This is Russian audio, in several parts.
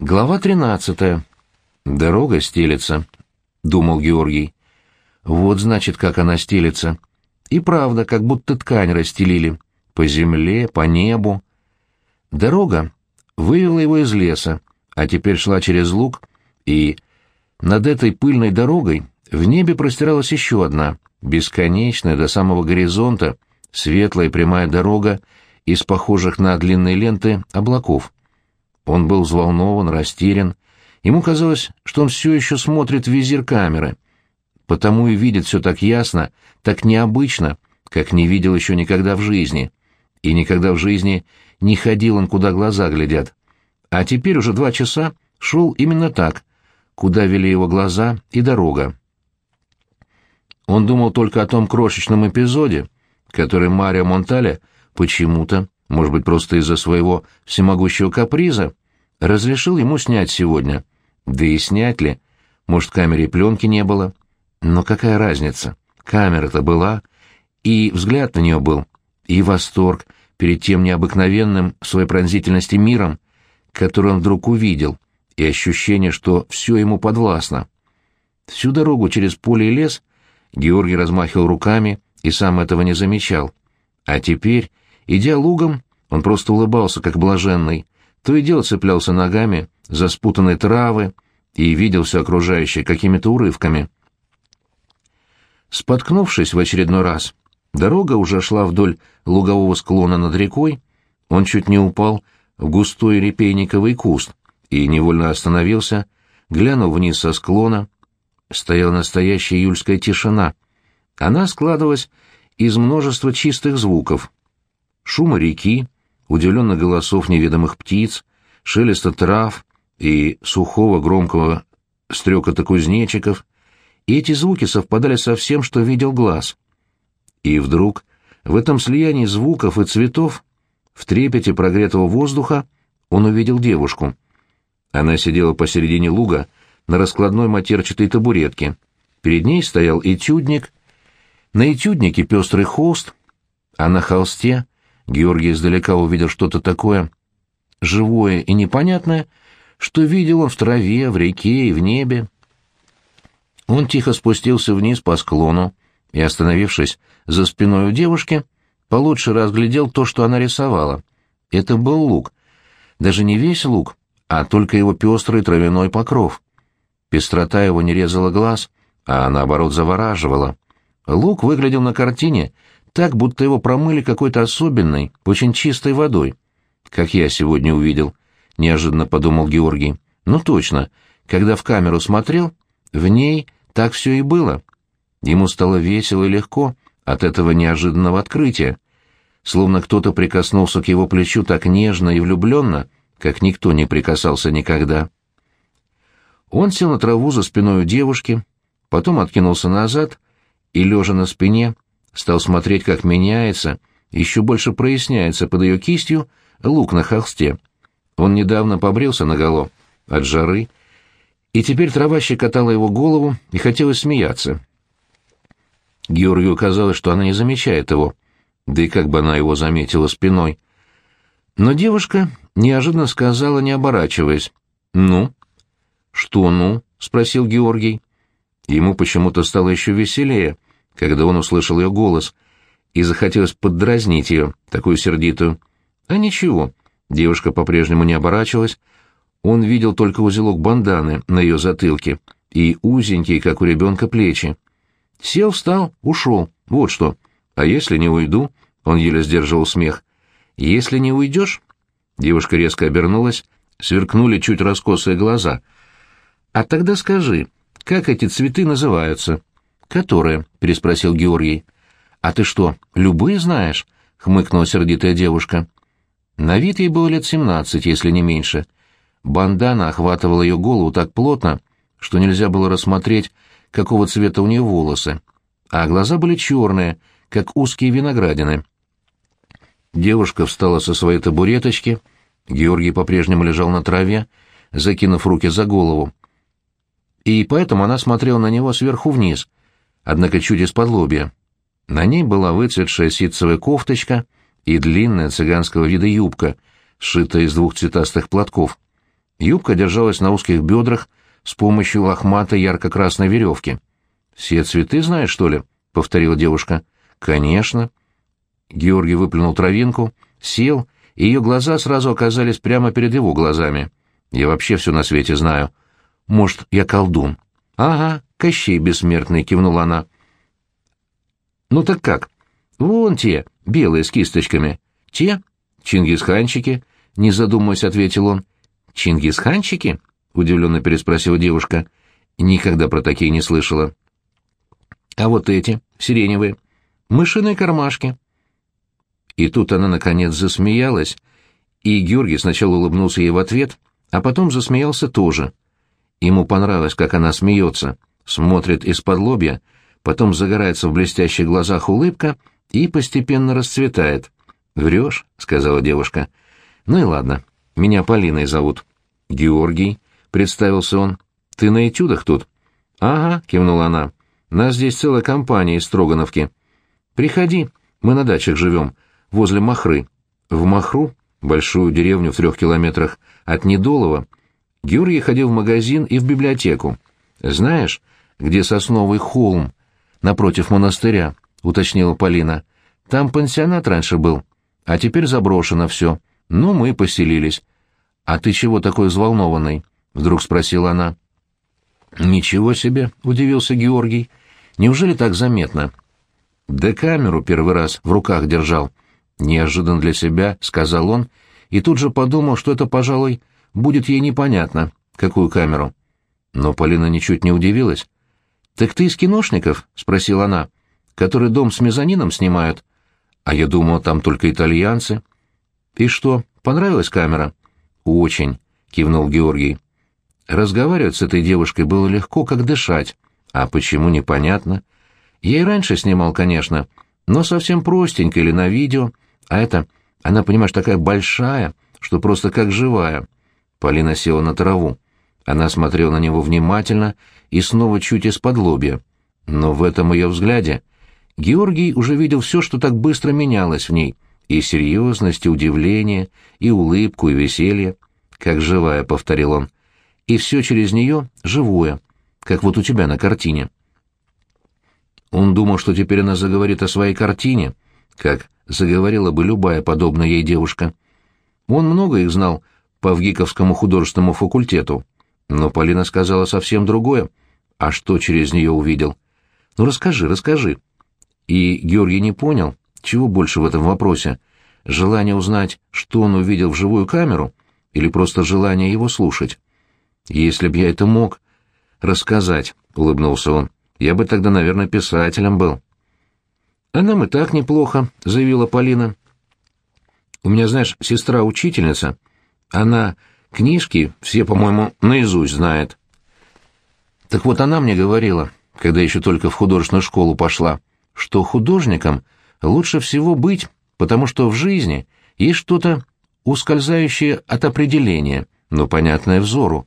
Глава 13. Дорога стелется, думал Георгий. Вот значит, как она стелется. И правда, как будто ткань расстелили. По земле, по небу. Дорога вывела его из леса, а теперь шла через луг, и над этой пыльной дорогой в небе простиралась еще одна, бесконечная до самого горизонта, светлая прямая дорога из похожих на длинные ленты облаков. Он был взволнован, растерян. Ему казалось, что он все еще смотрит в визир камеры. Потому и видит все так ясно, так необычно, как не видел еще никогда в жизни. И никогда в жизни не ходил он, куда глаза глядят. А теперь уже два часа шел именно так, куда вели его глаза и дорога. Он думал только о том крошечном эпизоде, который Марио Монтале почему-то может быть, просто из-за своего всемогущего каприза, разрешил ему снять сегодня. Да и снять ли? Может, в камере пленки не было? Но какая разница? Камера-то была, и взгляд на нее был, и восторг перед тем необыкновенным своей пронзительности миром, который он вдруг увидел, и ощущение, что все ему подвластно. Всю дорогу через поле и лес Георгий размахивал руками и сам этого не замечал. А теперь Идя лугом, он просто улыбался, как блаженный, то и дело цеплялся ногами за спутанные травы и видел все окружающее какими-то урывками. Споткнувшись в очередной раз, дорога уже шла вдоль лугового склона над рекой, он чуть не упал в густой репейниковый куст и невольно остановился, глянул вниз со склона. Стояла настоящая июльская тишина. Она складывалась из множества чистых звуков — шума реки, удивленных голосов неведомых птиц, шелеста трав и сухого громкого стрекота кузнечиков, и эти звуки совпадали со всем, что видел глаз. И вдруг в этом слиянии звуков и цветов, в трепете прогретого воздуха, он увидел девушку. Она сидела посередине луга на раскладной матерчатой табуретке. Перед ней стоял этюдник, на этюднике пестрый холст, а на холсте Георгий издалека увидел что-то такое живое и непонятное, что видел он в траве, в реке и в небе. Он тихо спустился вниз по склону и, остановившись за спиной у девушки, получше разглядел то, что она рисовала. Это был лук. Даже не весь лук, а только его пестрый травяной покров. Пестрота его не резала глаз, а наоборот завораживала. Лук выглядел на картине так, будто его промыли какой-то особенной, очень чистой водой. Как я сегодня увидел, — неожиданно подумал Георгий. Ну точно, когда в камеру смотрел, в ней так все и было. Ему стало весело и легко от этого неожиданного открытия. Словно кто-то прикоснулся к его плечу так нежно и влюбленно, как никто не прикасался никогда. Он сел на траву за спиной у девушки, потом откинулся назад и, лежа на спине, стал смотреть, как меняется, еще больше проясняется под ее кистью лук на холсте. Он недавно побрился наголо от жары, и теперь трава щекотала его голову и хотелось смеяться. Георгию казалось, что она не замечает его, да и как бы она его заметила спиной. Но девушка неожиданно сказала, не оборачиваясь, «Ну?» «Что «ну?» — спросил Георгий. Ему почему-то стало еще веселее, когда он услышал ее голос, и захотелось поддразнить ее, такую сердитую. А ничего, девушка по-прежнему не оборачивалась, он видел только узелок банданы на ее затылке и узенькие, как у ребенка, плечи. Сел, встал, ушел, вот что. А если не уйду? Он еле сдерживал смех. Если не уйдешь? Девушка резко обернулась, сверкнули чуть раскосые глаза. А тогда скажи, как эти цветы называются? «Которые?» — переспросил Георгий. «А ты что, любые знаешь?» — хмыкнула сердитая девушка. На вид ей было лет семнадцать, если не меньше. Бандана охватывала ее голову так плотно, что нельзя было рассмотреть, какого цвета у нее волосы, а глаза были черные, как узкие виноградины. Девушка встала со своей табуреточки, Георгий по-прежнему лежал на траве, закинув руки за голову. И поэтому она смотрела на него сверху вниз, однако чуть из-под лобья. На ней была выцветшая ситцевая кофточка и длинная цыганского вида юбка, сшитая из двух цветастых платков. Юбка держалась на узких бедрах с помощью лохматой ярко-красной веревки. «Все цветы знаешь, что ли?» — повторила девушка. «Конечно». Георгий выплюнул травинку, сел, и ее глаза сразу оказались прямо перед его глазами. «Я вообще все на свете знаю. Может, я колдун?» «Ага, Кощей бессмертный», — кивнула она. «Ну так как? Вон те, белые с кисточками. Те? Чингисханчики?» — не задумываясь, ответил он. «Чингисханчики?» — удивленно переспросила девушка. «Никогда про такие не слышала». «А вот эти, сиреневые, мышиные кармашки». И тут она, наконец, засмеялась, и Георгий сначала улыбнулся ей в ответ, а потом засмеялся тоже. Ему понравилось, как она смеется, смотрит из-под лобья, потом загорается в блестящих глазах улыбка и постепенно расцветает. «Врешь?» — сказала девушка. «Ну и ладно, меня Полиной зовут». «Георгий», — представился он. «Ты на этюдах тут?» «Ага», — кивнула она. «Нас здесь целая компания из Строгановки. Приходи, мы на дачах живем, возле Махры. В Махру, большую деревню в трех километрах от Недолова, Георгий ходил в магазин и в библиотеку. Знаешь, где сосновый холм, напротив монастыря, уточнила Полина. Там пансионат раньше был, а теперь заброшено все. Ну, мы поселились. А ты чего такой взволнованный? Вдруг спросила она. Ничего себе, удивился Георгий. Неужели так заметно? Да камеру первый раз в руках держал. Неожиданно для себя, сказал он, и тут же подумал, что это, пожалуй, будет ей непонятно, какую камеру. Но Полина ничуть не удивилась. «Так ты из киношников?» — спросила она. «Который дом с мезонином снимают?» «А я думал, там только итальянцы». «И что, понравилась камера?» «Очень», — кивнул Георгий. Разговаривать с этой девушкой было легко, как дышать. А почему, непонятно. Я и раньше снимал, конечно, но совсем простенько или на видео, а это, она, понимаешь, такая большая, что просто как живая. Полина села на траву. Она смотрела на него внимательно и снова чуть из-под лобья. Но в этом ее взгляде Георгий уже видел все, что так быстро менялось в ней. И серьезность, и удивление, и улыбку, и веселье. «Как живая», — повторил он. «И все через нее живое, как вот у тебя на картине». Он думал, что теперь она заговорит о своей картине, как заговорила бы любая подобная ей девушка. Он много их знал по Вгиковскому художественному факультету, но Полина сказала совсем другое. А что через нее увидел? Ну расскажи, расскажи. И Георгий не понял, чего больше в этом вопросе. Желание узнать, что он увидел в живую камеру, или просто желание его слушать? Если б я это мог рассказать, — улыбнулся он, — я бы тогда, наверное, писателем был. «А нам и так неплохо», — заявила Полина. «У меня, знаешь, сестра-учительница. Она книжки все, по-моему, наизусть знает. Так вот она мне говорила, когда еще только в художественную школу пошла, что художником лучше всего быть, потому что в жизни есть что-то ускользающее от определения, но понятное взору.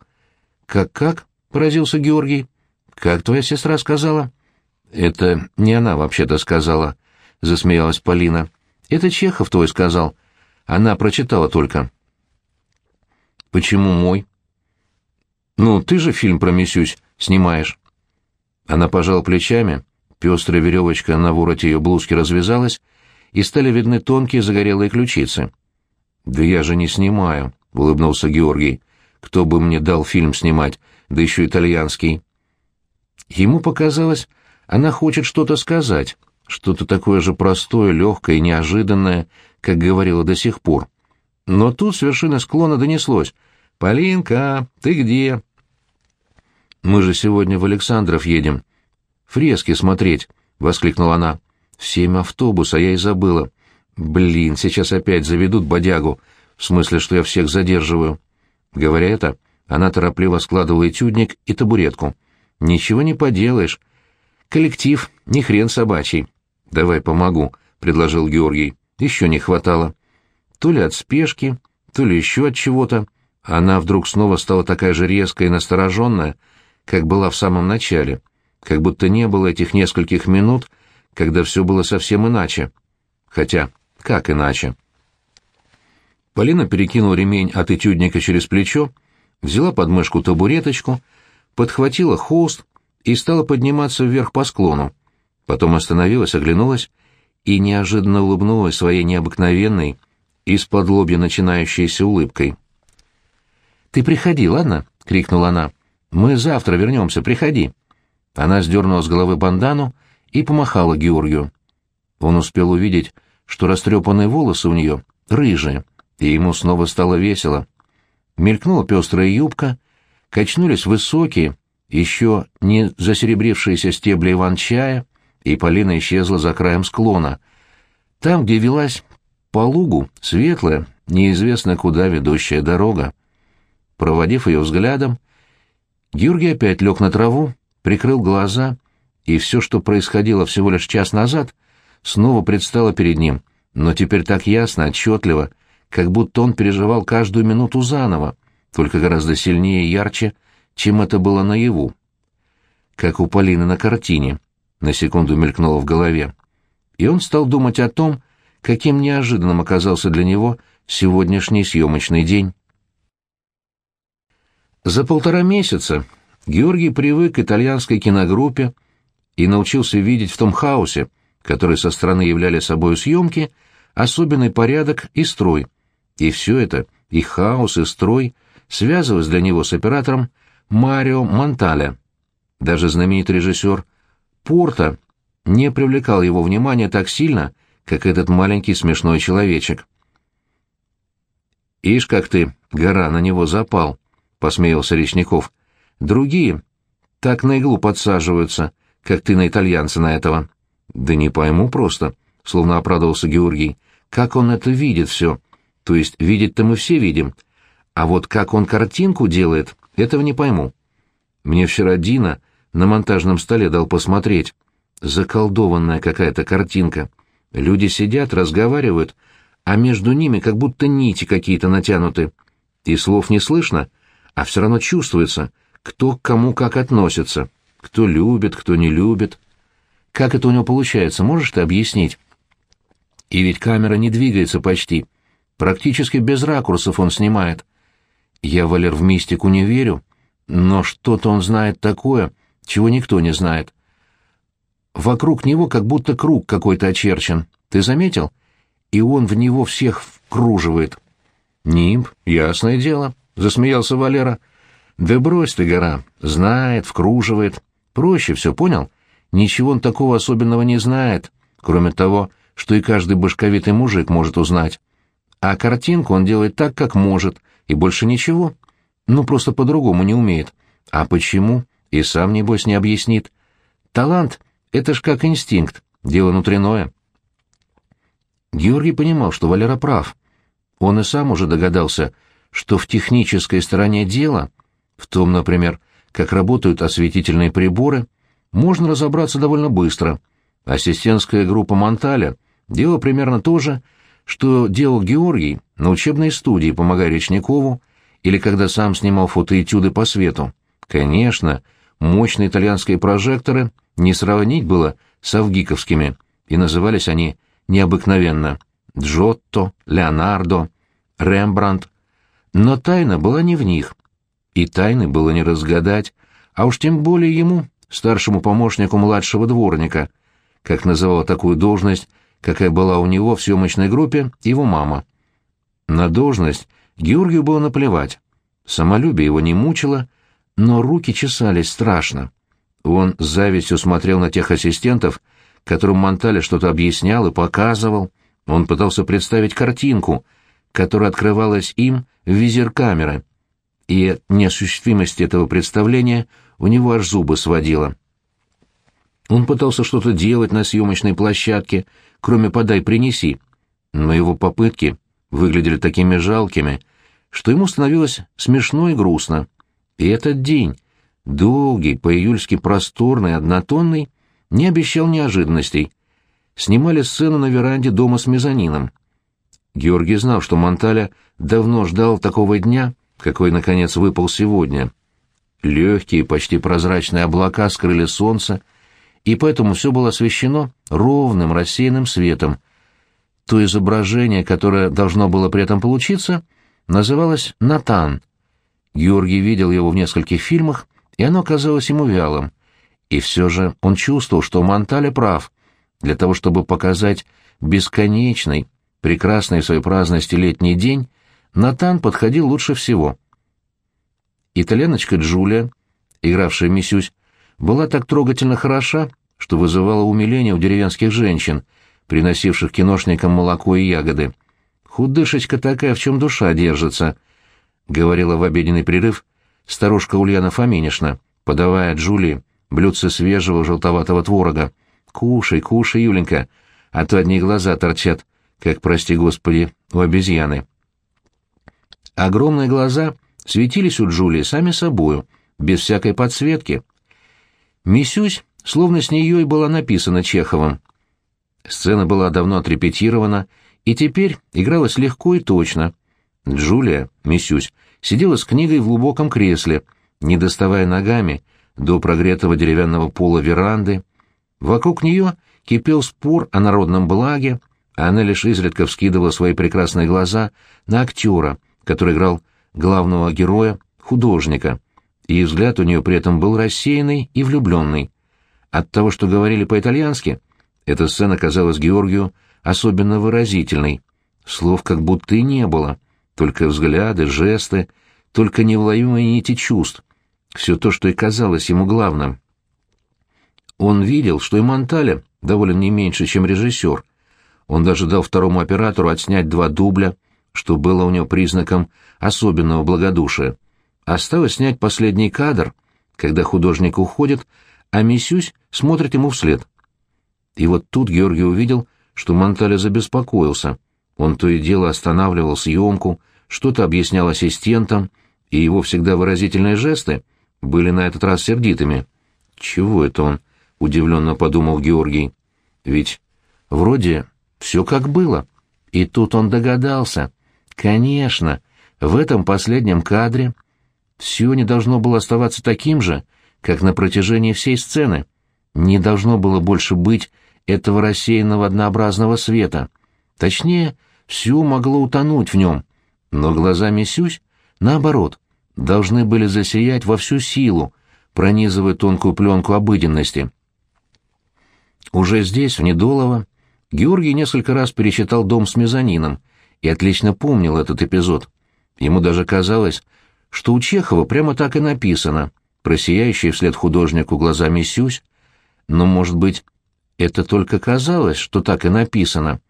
«Как-как?» — поразился Георгий. «Как твоя сестра сказала?» «Это не она вообще-то сказала», — засмеялась Полина. «Это Чехов твой сказал. Она прочитала только». «Почему мой?» «Ну, ты же фильм про Мисюсь снимаешь». Она пожала плечами, пестрая веревочка на вороте ее блузки развязалась, и стали видны тонкие загорелые ключицы. «Да я же не снимаю», — улыбнулся Георгий. «Кто бы мне дал фильм снимать, да еще итальянский?» Ему показалось, она хочет что-то сказать, что-то такое же простое, легкое и неожиданное, как говорила до сих пор. Но тут с вершины склона донеслось. «Полинка, ты где?» «Мы же сегодня в Александров едем. Фрески смотреть», — воскликнула она. «В семь автобуса, я и забыла. Блин, сейчас опять заведут бодягу, в смысле, что я всех задерживаю». Говоря это, она торопливо складывала этюдник и табуретку. «Ничего не поделаешь. Коллектив, не хрен собачий. Давай помогу, предложил Георгий. Еще не хватало. То ли от спешки, то ли еще от чего-то. Она вдруг снова стала такая же резкая и настороженная, как была в самом начале, как будто не было этих нескольких минут, когда все было совсем иначе. Хотя, как иначе? Полина перекинула ремень от этюдника через плечо, взяла под мышку табуреточку, подхватила холст и стала подниматься вверх по склону. Потом остановилась, оглянулась и неожиданно улыбнулась своей необыкновенной, из-под лобья начинающейся улыбкой. «Ты приходи, ладно?» — крикнула она. «Мы завтра вернемся, приходи». Она сдернула с головы бандану и помахала Георгию. Он успел увидеть, что растрепанные волосы у нее рыжие, и ему снова стало весело. Мелькнула пестрая юбка, качнулись высокие, еще не засеребрившиеся стебли иван-чая, и Полина исчезла за краем склона. Там, где велась по лугу, светлая, неизвестно куда ведущая дорога. Проводив ее взглядом, Георгий опять лег на траву, прикрыл глаза, и все, что происходило всего лишь час назад, снова предстало перед ним, но теперь так ясно, отчетливо, как будто он переживал каждую минуту заново, только гораздо сильнее и ярче, чем это было наяву. Как у Полины на картине, на секунду мелькнуло в голове. И он стал думать о том, каким неожиданным оказался для него сегодняшний съемочный день. За полтора месяца Георгий привык к итальянской киногруппе и научился видеть в том хаосе, который со стороны являли собой съемки, особенный порядок и строй. И все это, и хаос, и строй, связывалось для него с оператором Марио Монталя. Даже знаменитый режиссер Порта не привлекал его внимания так сильно, как этот маленький смешной человечек. «Ишь, как ты, гора, на него запал», — посмеялся Речников. «Другие так на иглу подсаживаются, как ты на итальянца на этого». «Да не пойму просто», — словно оправдывался Георгий. «Как он это видит все? То есть видеть-то мы все видим. А вот как он картинку делает, этого не пойму. Мне вчера Дина на монтажном столе дал посмотреть. Заколдованная какая-то картинка. Люди сидят, разговаривают, а между ними как будто нити какие-то натянуты. И слов не слышно, а все равно чувствуется, кто к кому как относится, кто любит, кто не любит. Как это у него получается, можешь ты объяснить? И ведь камера не двигается почти. Практически без ракурсов он снимает. Я, Валер, в мистику не верю, но что-то он знает такое, чего никто не знает. Вокруг него как будто круг какой-то очерчен. Ты заметил? И он в него всех вкруживает. Нимб, ясное дело, засмеялся Валера. Да брось ты, гора, знает, вкруживает. Проще все, понял? Ничего он такого особенного не знает, кроме того, что и каждый башковитый мужик может узнать. А картинку он делает так, как может, и больше ничего. Ну, просто по-другому не умеет. А почему? И сам, небось, не объяснит. Талант — это ж как инстинкт, дело внутреннее. Георгий понимал, что Валера прав. Он и сам уже догадался, что в технической стороне дела, в том, например, как работают осветительные приборы, можно разобраться довольно быстро. Ассистентская группа Монталя делала примерно то же, что делал Георгий на учебной студии, помогая Речникову, или когда сам снимал фотоэтюды по свету. Конечно, мощные итальянские прожекторы не сравнить было с авгиковскими, и назывались они необыкновенно Джотто, Леонардо, Рембрандт. Но тайна была не в них, и тайны было не разгадать, а уж тем более ему, старшему помощнику младшего дворника, как называла такую должность, какая была у него в съемочной группе его мама. На должность Георгию было наплевать. Самолюбие его не мучило, но руки чесались страшно. Он с завистью смотрел на тех ассистентов, которым Монтале что-то объяснял и показывал. Он пытался представить картинку, которая открывалась им в визир камеры. И от неосуществимости этого представления у него аж зубы сводило. Он пытался что-то делать на съемочной площадке, кроме «подай-принеси», но его попытки выглядели такими жалкими, что ему становилось смешно и грустно. И этот день, долгий, по-июльски просторный, однотонный, не обещал неожиданностей. Снимали сцену на веранде дома с мезонином. Георгий знал, что Монталя давно ждал такого дня, какой, наконец, выпал сегодня. Легкие, почти прозрачные облака скрыли солнце, и поэтому все было освещено ровным рассеянным светом. То изображение, которое должно было при этом получиться, называлось «Натан». Георгий видел его в нескольких фильмах, и оно казалось ему вялым. И все же он чувствовал, что Монтале прав. Для того, чтобы показать бесконечный, прекрасный в своей праздности летний день, Натан подходил лучше всего. Итальяночка Джулия, игравшая Мисюсь, была так трогательно хороша, что вызывала умиление у деревенских женщин, приносивших киношникам молоко и ягоды. «Худышечка такая, в чем душа держится», — говорила в обеденный прерыв старушка Ульяна Фоминишна, подавая Джулии блюдце свежего желтоватого творога. «Кушай, кушай, Юленька, а то одни глаза торчат, как, прости господи, у обезьяны». Огромные глаза светились у Джулии сами собою, без всякой подсветки. Мисюсь, словно с нее и была написана Чеховым. Сцена была давно отрепетирована, и теперь игралась легко и точно. Джулия, Мисюсь, сидела с книгой в глубоком кресле, не доставая ногами до прогретого деревянного пола веранды. Вокруг нее кипел спор о народном благе, она лишь изредка вскидывала свои прекрасные глаза на актера, который играл главного героя, художника, и взгляд у нее при этом был рассеянный и влюбленный. От того, что говорили по-итальянски, эта сцена казалась Георгию особенно выразительной. Слов как будто и не было, только взгляды, жесты, только невловимые нити чувств. Все то, что и казалось ему главным. Он видел, что и Монтале доволен не меньше, чем режиссер. Он даже дал второму оператору отснять два дубля, что было у него признаком особенного благодушия. Осталось снять последний кадр, когда художник уходит, а Мисюсь смотрит ему вслед. И вот тут Георгий увидел, что Монтале забеспокоился. Он то и дело останавливал съемку, что-то объяснял ассистентам, и его всегда выразительные жесты были на этот раз сердитыми. «Чего это он?» — удивленно подумал Георгий. «Ведь вроде все как было». И тут он догадался. Конечно, в этом последнем кадре все не должно было оставаться таким же, как на протяжении всей сцены. Не должно было больше быть этого рассеянного однообразного света. Точнее, все могло утонуть в нем. Но глаза Мисюсь, наоборот, должны были засиять во всю силу, пронизывая тонкую пленку обыденности. Уже здесь, в Недолово, Георгий несколько раз пересчитал дом с мезонином и отлично помнил этот эпизод. Ему даже казалось, что у Чехова прямо так и написано, просияющий вслед художнику глазами Сюсь, но, может быть, это только казалось, что так и написано,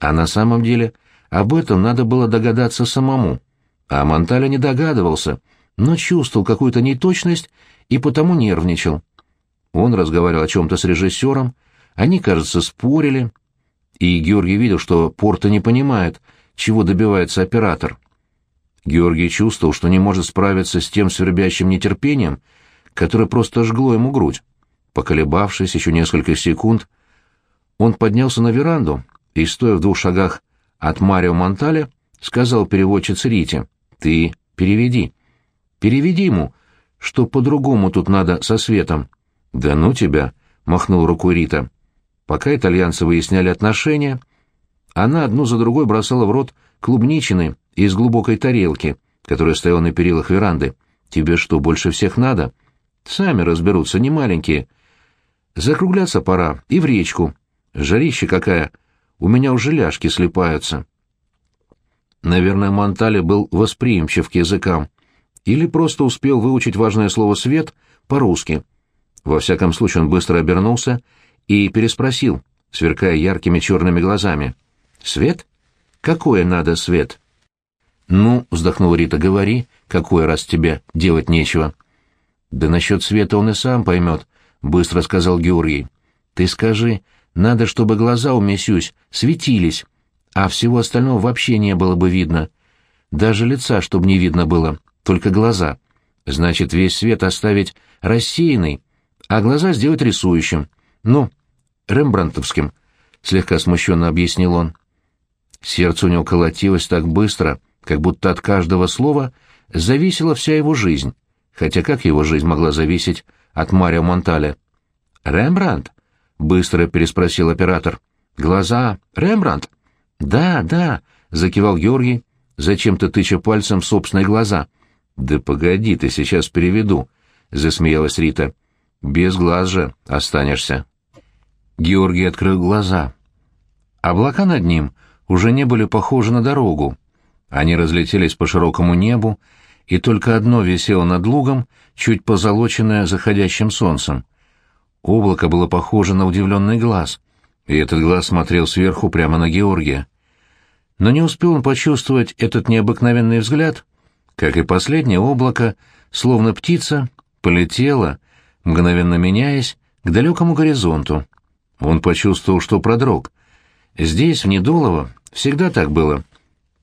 а на самом деле об этом надо было догадаться самому. А Монталя не догадывался, но чувствовал какую-то неточность и потому нервничал. Он разговаривал о чем-то с режиссером, они, кажется, спорили, и Георгий видел, что Порто не понимает, чего добивается оператор. Георгий чувствовал, что не может справиться с тем свербящим нетерпением, которое просто жгло ему грудь. Поколебавшись еще несколько секунд, он поднялся на веранду и, стоя в двух шагах от Марио Монталя, сказал переводчице Рите, «Ты переведи. Переведи ему, что по-другому тут надо со светом». «Да ну тебя!» — махнул рукой Рита. Пока итальянцы выясняли отношения, она одну за другой бросала в рот клубничины из глубокой тарелки, которая стояла на перилах веранды. «Тебе что, больше всех надо?» «Сами разберутся, не маленькие», Закругляться пора и в речку. Жарище какая. У меня уже ляжки слепаются. Наверное, Монтале был восприимчив к языкам. Или просто успел выучить важное слово «свет» по-русски. Во всяком случае, он быстро обернулся и переспросил, сверкая яркими черными глазами. «Свет? Какое надо свет?» «Ну», — вздохнула Рита, — «говори, какое раз тебе делать нечего». «Да насчет света он и сам поймет», — быстро сказал Георгий. «Ты скажи, надо, чтобы глаза у Месюсь светились, а всего остального вообще не было бы видно. Даже лица, чтобы не видно было, только глаза. Значит, весь свет оставить рассеянный, а глаза сделать рисующим. Ну, рембрандтовским», — слегка смущенно объяснил он. Сердце у него колотилось так быстро, как будто от каждого слова зависела вся его жизнь. Хотя как его жизнь могла зависеть от Марио Монтале. «Рембрандт?» — быстро переспросил оператор. «Глаза Рембрандт?» «Да, да», — закивал Георгий, зачем-то тыча пальцем собственные глаза. «Да погоди, ты сейчас переведу», — засмеялась Рита. «Без глаз же останешься». Георгий открыл глаза. Облака над ним уже не были похожи на дорогу. Они разлетелись по широкому небу, и только одно висело над лугом, чуть позолоченное заходящим солнцем. Облако было похоже на удивленный глаз, и этот глаз смотрел сверху прямо на Георгия. Но не успел он почувствовать этот необыкновенный взгляд, как и последнее облако, словно птица, полетело, мгновенно меняясь, к далекому горизонту. Он почувствовал, что продрог. Здесь, в Недолово, всегда так было.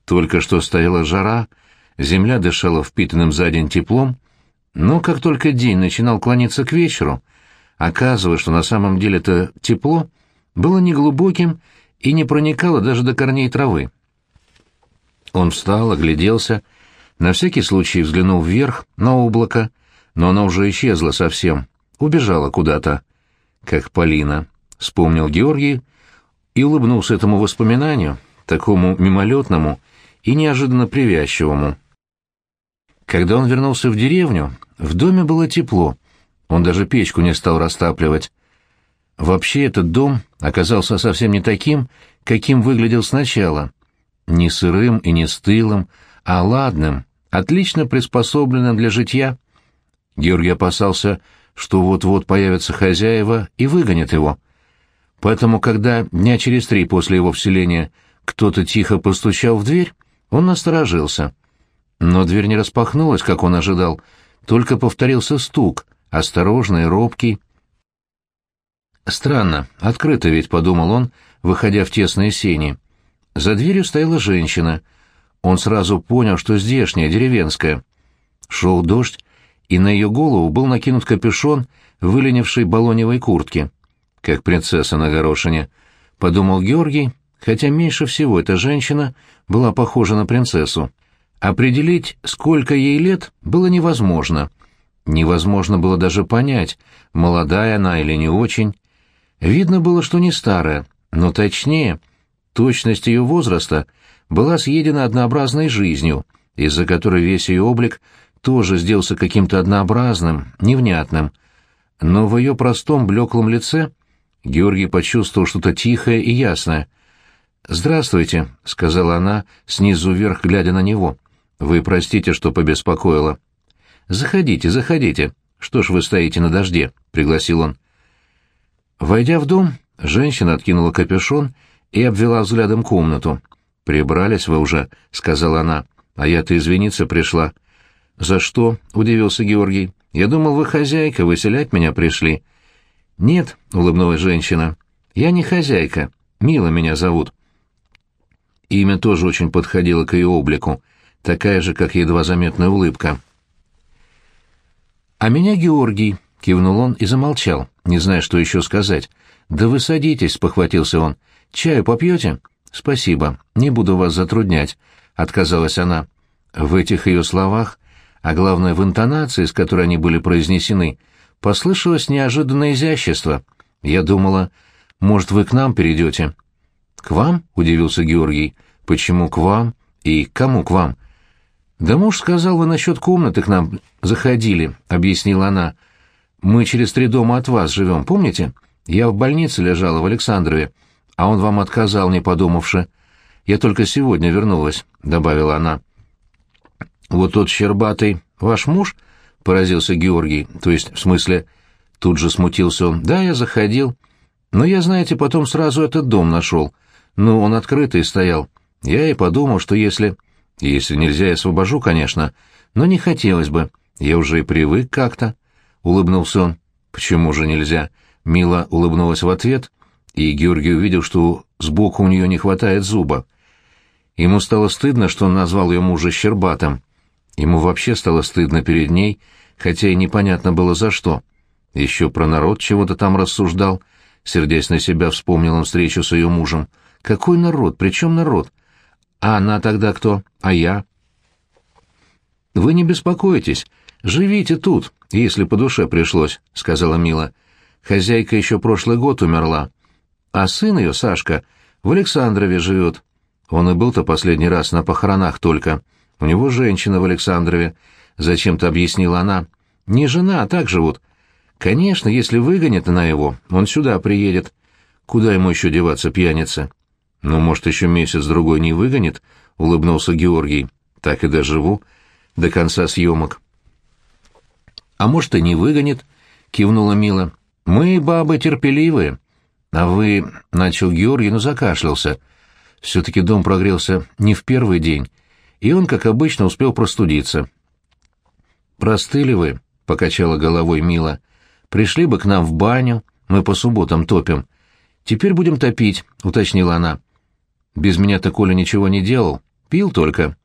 Только что стояла жара, земля дышала впитанным за день теплом, но как только день начинал клониться к вечеру, оказывалось, что на самом деле это тепло было неглубоким и не проникало даже до корней травы. Он встал, огляделся, на всякий случай взглянул вверх на облако, но оно уже исчезло совсем, убежало куда-то. Как Полина, вспомнил Георгий и улыбнулся этому воспоминанию, такому мимолетному и неожиданно привязчивому. Когда он вернулся в деревню, в доме было тепло, он даже печку не стал растапливать. Вообще этот дом оказался совсем не таким, каким выглядел сначала. Не сырым и не стылым, а ладным, отлично приспособленным для житья. Георгий опасался, что вот-вот появятся хозяева и выгонят его. Поэтому, когда дня через три после его вселения кто-то тихо постучал в дверь, он насторожился. Но дверь не распахнулась, как он ожидал, только повторился стук, осторожный, робкий. «Странно, открыто ведь», — подумал он, выходя в тесные сени. За дверью стояла женщина. Он сразу понял, что здешняя, деревенская. Шел дождь, и на ее голову был накинут капюшон выленившей балоневой куртки. Как принцесса на горошине, — подумал Георгий, хотя меньше всего эта женщина была похожа на принцессу. Определить, сколько ей лет, было невозможно. Невозможно было даже понять, молодая она или не очень. Видно было, что не старая, но точнее, точность ее возраста была съедена однообразной жизнью, из-за которой весь ее облик тоже сделался каким-то однообразным, невнятным. Но в ее простом блеклом лице Георгий почувствовал что-то тихое и ясное. «Здравствуйте», — сказала она, снизу вверх глядя на него. «Вы простите, что побеспокоила». «Заходите, заходите. Что ж вы стоите на дожде?» — пригласил он. Войдя в дом, женщина откинула капюшон и обвела взглядом комнату. «Прибрались вы уже», — сказала она. «А я-то извиниться пришла». «За что?» — удивился Георгий. «Я думал, вы хозяйка, выселять меня пришли». «Нет», — улыбнулась женщина. «Я не хозяйка. Мила меня зовут». Имя тоже очень подходило к ее облику, такая же, как едва заметная улыбка. «А меня Георгий», — кивнул он и замолчал, не зная, что еще сказать. «Да вы садитесь», — похватился он. «Чаю попьете?» «Спасибо, не буду вас затруднять», — отказалась она. В этих ее словах, а главное в интонации, с которой они были произнесены, послышалось неожиданное изящество. Я думала, может, вы к нам перейдете?» «К вам?» — удивился Георгий. «Почему к вам? И кому к вам?» «Да муж сказал, вы насчет комнаты к нам заходили», — объяснила она. «Мы через три дома от вас живем, помните? Я в больнице лежала в Александрове, а он вам отказал, не подумавши. Я только сегодня вернулась», — добавила она. «Вот тот Щербатый ваш муж?» — поразился Георгий. «То есть, в смысле...» Тут же смутился он. «Да, я заходил. Но я, знаете, потом сразу этот дом нашел. Ну, он открытый стоял. Я и подумал, что если...» Если нельзя, я освобожу, конечно, но не хотелось бы. Я уже и привык как-то. Улыбнулся он. Почему же нельзя? Мила улыбнулась в ответ, и Георгий увидел, что сбоку у нее не хватает зуба. Ему стало стыдно, что он назвал ее мужа Щербатым. Ему вообще стало стыдно перед ней, хотя и непонятно было за что. Еще про народ чего-то там рассуждал. Сердясь на себя, вспомнил он встречу с ее мужем. Какой народ? Причем народ? А она тогда кто? А я? Вы не беспокойтесь. Живите тут, если по душе пришлось, сказала Мила. Хозяйка еще прошлый год умерла. А сын ее, Сашка, в Александрове живет. Он и был-то последний раз на похоронах только. У него женщина в Александрове. Зачем-то объяснила она. «Не жена, а так живут. Конечно, если выгонит она его, он сюда приедет. Куда ему еще деваться, пьяница?» «Ну, может, еще месяц-другой не выгонит?» — улыбнулся Георгий. «Так и доживу до конца съемок». «А может, и не выгонит?» — кивнула Мила. «Мы, бабы, терпеливые». «А вы...» — начал Георгий, но закашлялся. Все-таки дом прогрелся не в первый день, и он, как обычно, успел простудиться. «Простыли вы?» — покачала головой Мила. «Пришли бы к нам в баню, мы по субботам топим. Теперь будем топить», — уточнила она. «Без меня-то Коля ничего не делал, пил только.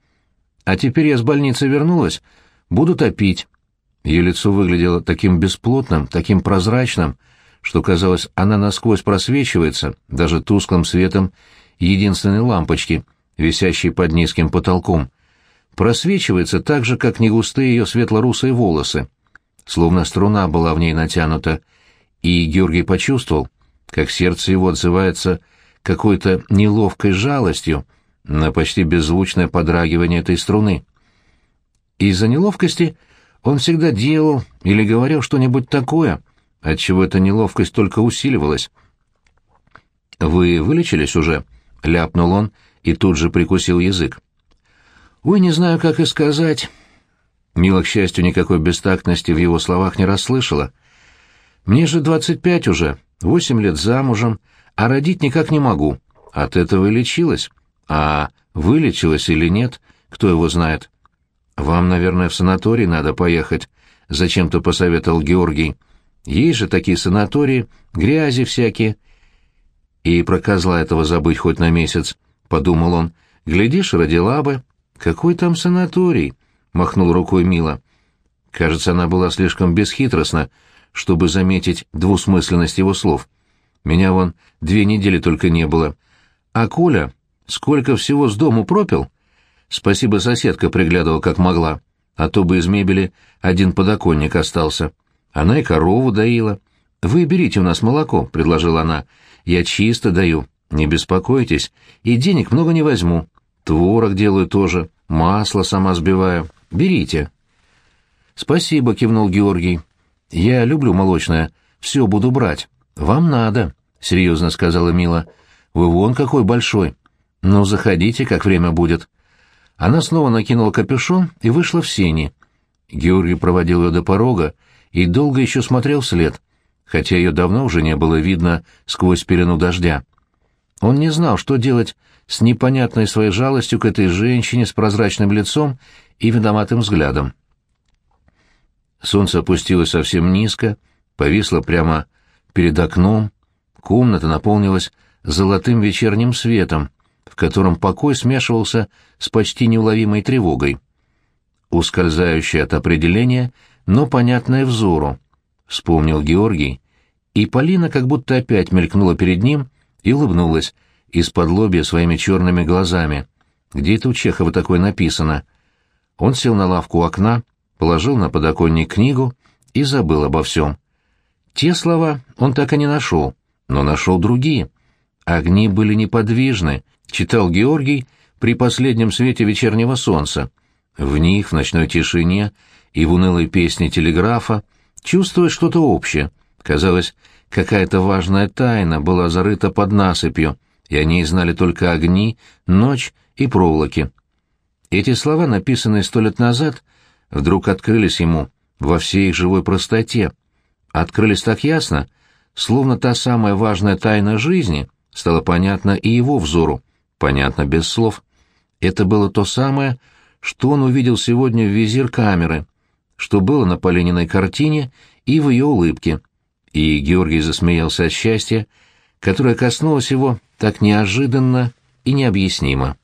А теперь я с больницы вернулась, буду топить». Ее лицо выглядело таким бесплотным, таким прозрачным, что, казалось, она насквозь просвечивается, даже тусклым светом единственной лампочки, висящей под низким потолком. Просвечивается так же, как негустые ее светло-русые волосы. Словно струна была в ней натянута, и Георгий почувствовал, как сердце его отзывается какой-то неловкой жалостью на почти беззвучное подрагивание этой струны. Из-за неловкости он всегда делал или говорил что-нибудь такое, отчего эта неловкость только усиливалась. «Вы вылечились уже?» — ляпнул он и тут же прикусил язык. «Ой, не знаю, как и сказать». Мила, к счастью, никакой бестактности в его словах не расслышала. «Мне же двадцать пять уже, восемь лет замужем, а родить никак не могу. От этого и лечилась. А вылечилась или нет, кто его знает?» «Вам, наверное, в санаторий надо поехать», — зачем-то посоветовал Георгий. «Есть же такие санатории, грязи всякие». И про козла этого забыть хоть на месяц, — подумал он. Глядишь, родила бы. Какой там санаторий? — махнул рукой Мила. Кажется, она была слишком бесхитростна, чтобы заметить двусмысленность его слов. Меня вон две недели только не было. А Коля сколько всего с дому пропил? Спасибо, соседка приглядывала как могла, а то бы из мебели один подоконник остался. Она и корову доила. «Вы берите у нас молоко», — предложила она. Я чисто даю, не беспокойтесь, и денег много не возьму. Творог делаю тоже, масло сама сбиваю. Берите». «Спасибо», — кивнул Георгий. «Я люблю молочное, все буду брать. Вам надо», — серьезно сказала Мила. «Вы вон какой большой. Ну, заходите, как время будет». Она снова накинула капюшон и вышла в сени. Георгий проводил ее до порога и долго еще смотрел вслед — хотя ее давно уже не было видно сквозь пелену дождя. Он не знал, что делать с непонятной своей жалостью к этой женщине с прозрачным лицом и виноватым взглядом. Солнце опустилось совсем низко, повисло прямо перед окном, комната наполнилась золотым вечерним светом, в котором покой смешивался с почти неуловимой тревогой. Ускользающее от определения, но понятное взору, вспомнил Георгий, и Полина как будто опять мелькнула перед ним и улыбнулась, из-под лобья своими черными глазами. Где это у Чехова такое написано? Он сел на лавку у окна, положил на подоконник книгу и забыл обо всем. Те слова он так и не нашел, но нашел другие. Огни были неподвижны, читал Георгий при последнем свете вечернего солнца. В них, в ночной тишине и в унылой песне телеграфа чувствует что-то общее. Казалось, какая-то важная тайна была зарыта под насыпью, и о ней знали только огни, ночь и проволоки. Эти слова, написанные сто лет назад, вдруг открылись ему во всей их живой простоте. Открылись так ясно, словно та самая важная тайна жизни стала понятна и его взору, понятно без слов. Это было то самое, что он увидел сегодня в визир камеры, что было на Полининой картине и в ее улыбке. И Георгий засмеялся от счастья, которое коснулось его так неожиданно и необъяснимо.